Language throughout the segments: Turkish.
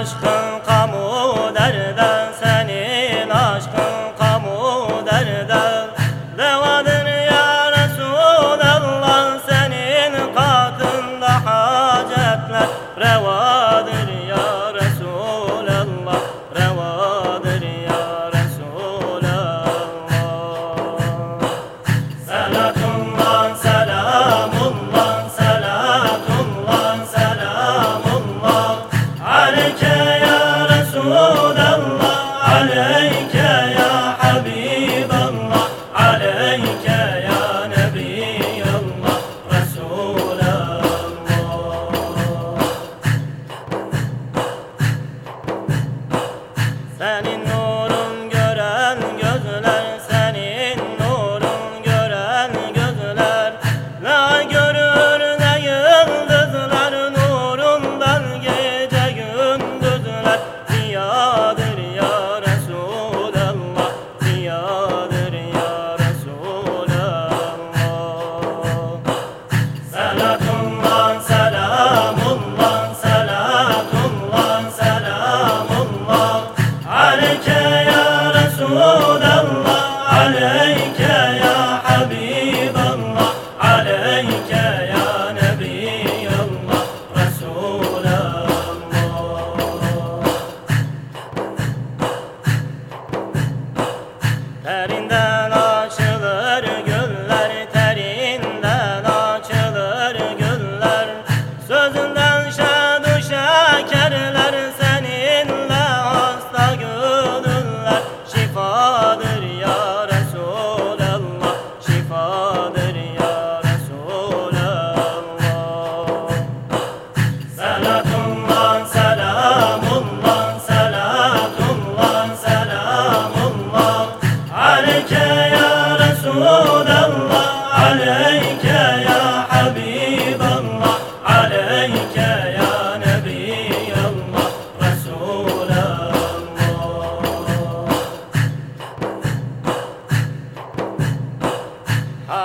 Ashtar.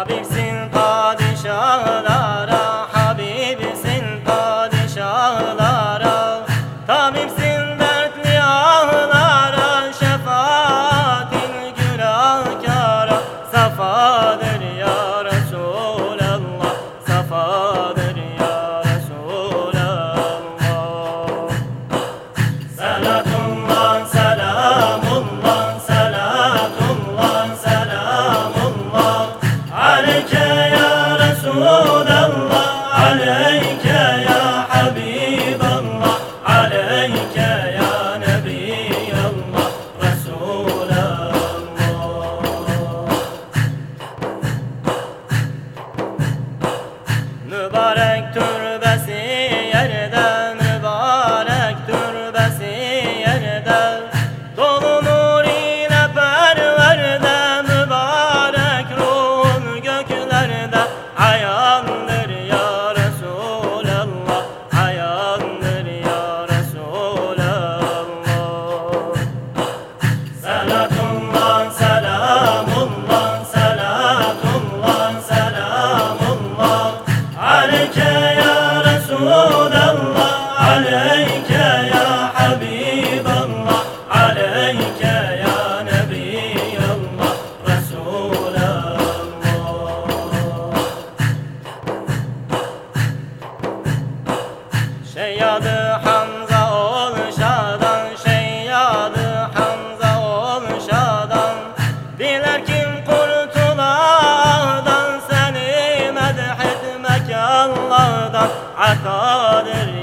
Robinson. Vareng tur Şey Hamza ol şadan Şey Hamza ol şadan. Diler kim kurtulardan Seni medhetmek Allah'tan. Atadır